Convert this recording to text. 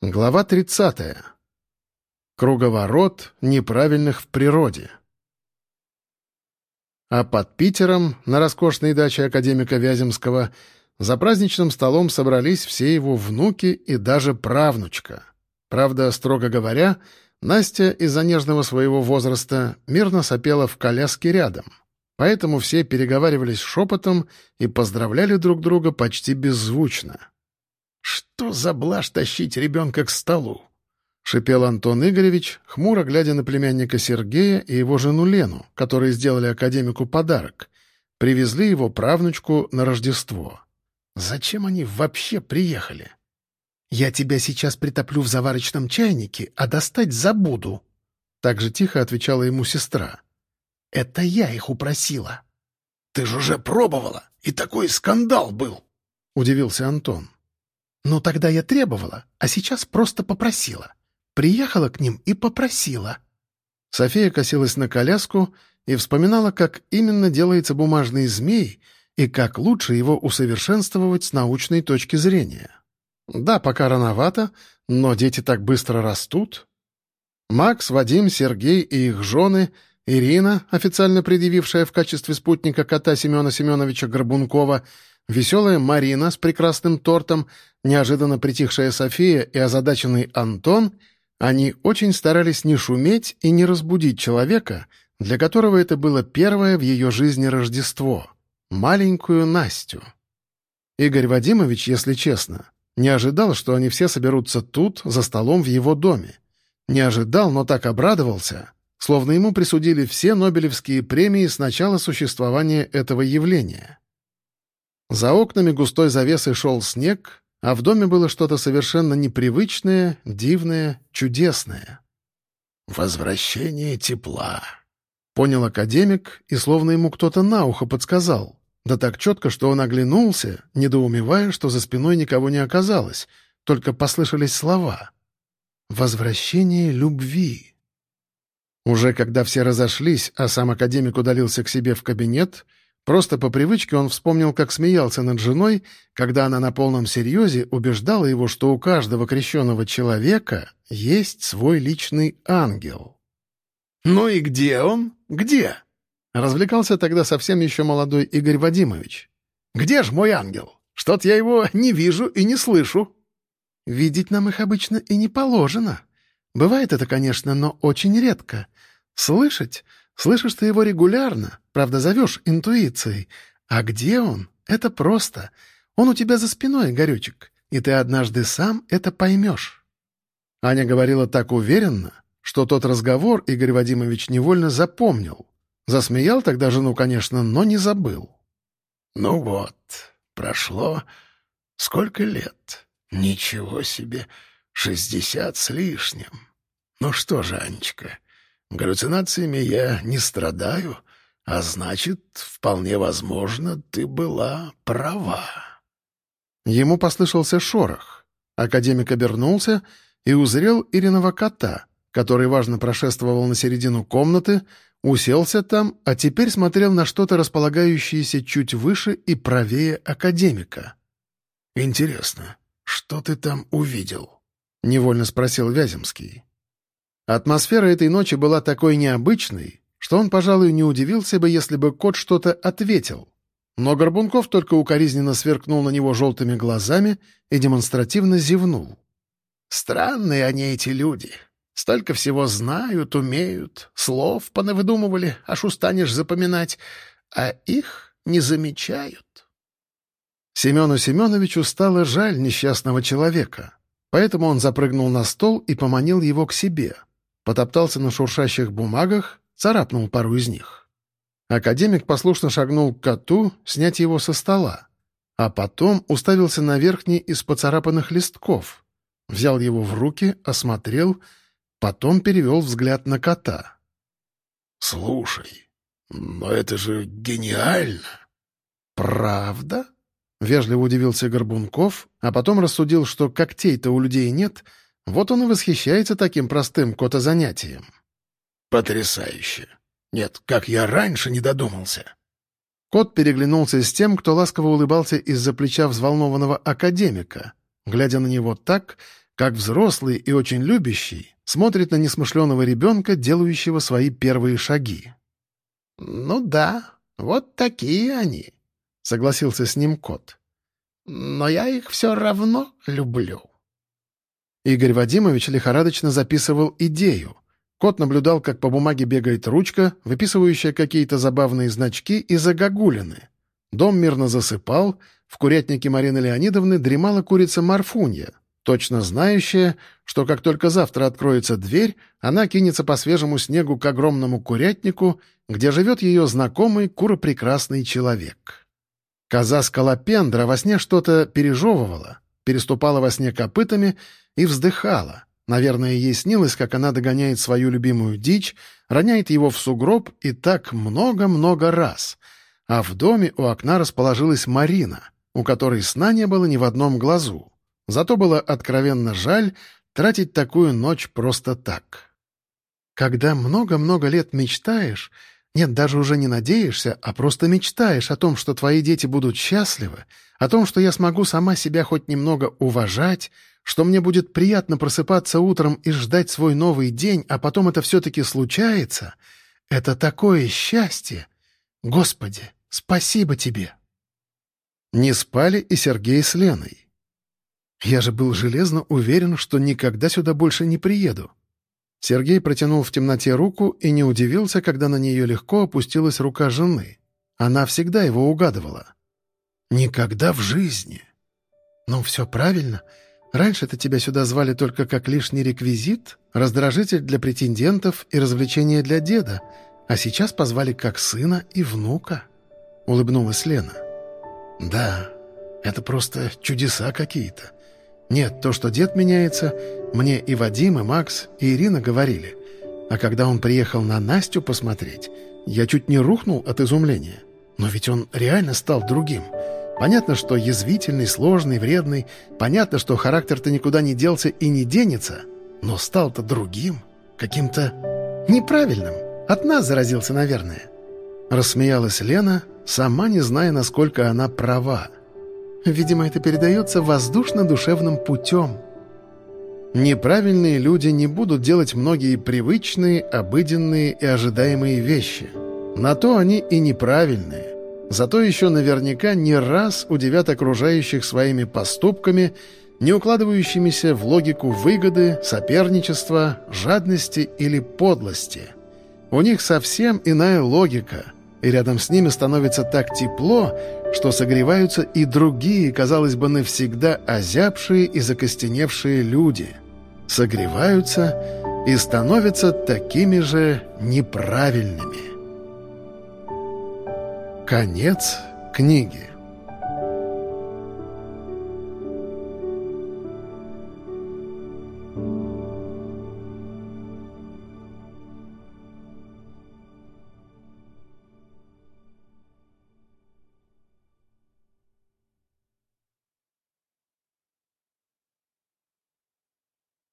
Глава 30. Круговорот неправильных в природе. А под Питером, на роскошной даче академика Вяземского, за праздничным столом собрались все его внуки и даже правнучка. Правда, строго говоря, Настя из-за нежного своего возраста мирно сопела в коляске рядом. Поэтому все переговаривались шепотом и поздравляли друг друга почти беззвучно. «Что за блажь тащить ребенка к столу?» — шипел Антон Игоревич, хмуро глядя на племянника Сергея и его жену Лену, которые сделали академику подарок. Привезли его правнучку на Рождество. «Зачем они вообще приехали?» «Я тебя сейчас притоплю в заварочном чайнике, а достать забуду», — так же тихо отвечала ему сестра. «Это я их упросила». «Ты же уже пробовала, и такой скандал был», — удивился Антон. Ну, тогда я требовала, а сейчас просто попросила. Приехала к ним и попросила. София косилась на коляску и вспоминала, как именно делается бумажный змей и как лучше его усовершенствовать с научной точки зрения. Да, пока рановато, но дети так быстро растут. Макс, Вадим, Сергей и их жены, Ирина, официально предъявившая в качестве спутника кота Семена Семеновича Горбункова, Веселая Марина с прекрасным тортом, неожиданно притихшая София и озадаченный Антон, они очень старались не шуметь и не разбудить человека, для которого это было первое в ее жизни Рождество — маленькую Настю. Игорь Вадимович, если честно, не ожидал, что они все соберутся тут, за столом в его доме. Не ожидал, но так обрадовался, словно ему присудили все Нобелевские премии с начала существования этого явления. За окнами густой завесой шел снег, а в доме было что-то совершенно непривычное, дивное, чудесное. «Возвращение тепла», — понял академик, и словно ему кто-то на ухо подсказал. Да так четко, что он оглянулся, недоумевая, что за спиной никого не оказалось, только послышались слова. «Возвращение любви». Уже когда все разошлись, а сам академик удалился к себе в кабинет — Просто по привычке он вспомнил, как смеялся над женой, когда она на полном серьезе убеждала его, что у каждого крещенного человека есть свой личный ангел. «Ну и где он? Где?» Развлекался тогда совсем еще молодой Игорь Вадимович. «Где ж мой ангел? Что-то я его не вижу и не слышу». «Видеть нам их обычно и не положено. Бывает это, конечно, но очень редко. Слышать Слышишь ты его регулярно, правда, зовешь интуицией. А где он? Это просто. Он у тебя за спиной, Горючек, и ты однажды сам это поймешь». Аня говорила так уверенно, что тот разговор Игорь Вадимович невольно запомнил. Засмеял тогда жену, конечно, но не забыл. «Ну вот, прошло сколько лет? Ничего себе, шестьдесят с лишним. Ну что же, Анечка, Галлюцинациями я не страдаю, а значит, вполне возможно, ты была права». Ему послышался шорох. Академик обернулся и узрел Ириного кота, который важно прошествовал на середину комнаты, уселся там, а теперь смотрел на что-то располагающееся чуть выше и правее академика. «Интересно, что ты там увидел?» — невольно спросил Вяземский. Атмосфера этой ночи была такой необычной, что он, пожалуй, не удивился бы, если бы кот что-то ответил. Но Горбунков только укоризненно сверкнул на него желтыми глазами и демонстративно зевнул. «Странные они, эти люди. Столько всего знают, умеют, слов понавыдумывали, аж устанешь запоминать, а их не замечают». Семену Семеновичу стало жаль несчастного человека, поэтому он запрыгнул на стол и поманил его к себе — потоптался на шуршащих бумагах, царапнул пару из них. Академик послушно шагнул к коту, снять его со стола, а потом уставился на верхний из поцарапанных листков, взял его в руки, осмотрел, потом перевел взгляд на кота. «Слушай, но это же гениально!» «Правда?» — вежливо удивился Горбунков, а потом рассудил, что когтей-то у людей нет — вот он и восхищается таким простым котозанятием. «Потрясающе! Нет, как я раньше не додумался!» Кот переглянулся с тем, кто ласково улыбался из-за плеча взволнованного академика, глядя на него так, как взрослый и очень любящий смотрит на несмышленого ребенка, делающего свои первые шаги. «Ну да, вот такие они», — согласился с ним кот. «Но я их все равно люблю». Игорь Вадимович лихорадочно записывал идею. Кот наблюдал, как по бумаге бегает ручка, выписывающая какие-то забавные значки и загогулины. Дом мирно засыпал, в курятнике Марины Леонидовны дремала курица Марфунья, точно знающая, что как только завтра откроется дверь, она кинется по свежему снегу к огромному курятнику, где живет ее знакомый куропрекрасный человек. Коза Скалопендра во сне что-то пережевывала, переступала во сне копытами и вздыхала. Наверное, ей снилось, как она догоняет свою любимую дичь, роняет его в сугроб и так много-много раз. А в доме у окна расположилась Марина, у которой сна не было ни в одном глазу. Зато было откровенно жаль тратить такую ночь просто так. Когда много-много лет мечтаешь, нет, даже уже не надеешься, а просто мечтаешь о том, что твои дети будут счастливы, о том, что я смогу сама себя хоть немного уважать, что мне будет приятно просыпаться утром и ждать свой новый день, а потом это все-таки случается, это такое счастье! Господи, спасибо тебе!» Не спали и Сергей с Леной. Я же был железно уверен, что никогда сюда больше не приеду. Сергей протянул в темноте руку и не удивился, когда на нее легко опустилась рука жены. Она всегда его угадывала. «Никогда в жизни!» «Ну, все правильно. Раньше-то тебя сюда звали только как лишний реквизит, раздражитель для претендентов и развлечение для деда, а сейчас позвали как сына и внука», — улыбнулась Лена. «Да, это просто чудеса какие-то. Нет, то, что дед меняется, мне и Вадим, и Макс, и Ирина говорили. А когда он приехал на Настю посмотреть, я чуть не рухнул от изумления. Но ведь он реально стал другим. Понятно, что язвительный, сложный, вредный. Понятно, что характер-то никуда не делся и не денется. Но стал-то другим, каким-то неправильным. От нас заразился, наверное. Рассмеялась Лена, сама не зная, насколько она права. Видимо, это передается воздушно-душевным путем. Неправильные люди не будут делать многие привычные, обыденные и ожидаемые вещи. На то они и неправильные. Зато еще наверняка не раз удивят окружающих своими поступками, не укладывающимися в логику выгоды, соперничества, жадности или подлости. У них совсем иная логика — и рядом с ними становится так тепло, что согреваются и другие, казалось бы, навсегда озябшие и закостеневшие люди. Согреваются и становятся такими же неправильными. Конец книги